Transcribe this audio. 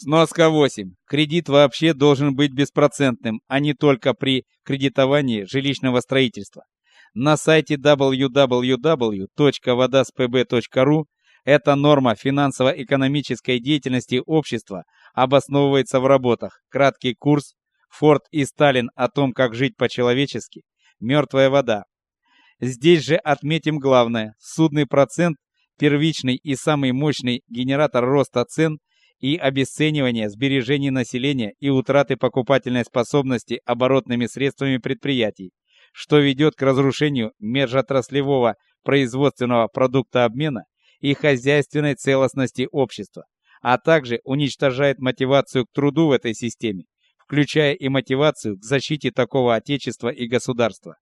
Сноска 8. Кредит вообще должен быть беспроцентным, а не только при кредитовании жилищного строительства. На сайте www.vodaspb.ru эта норма финансово-экономической деятельности общества обосновывается в работах Краткий курс Форд и Сталин о том, как жить по-человечески, Мертвая вода. Здесь же отметим главное: судный процент первичный и самый мощный генератор роста цен и обесценивания сбережений населения и утраты покупательной способности оборотными средствами предприятий, что ведет к разрушению межотраслевого производственного продукта обмена и хозяйственной целостности общества, а также уничтожает мотивацию к труду в этой системе, включая и мотивацию к защите такого отечества и государства.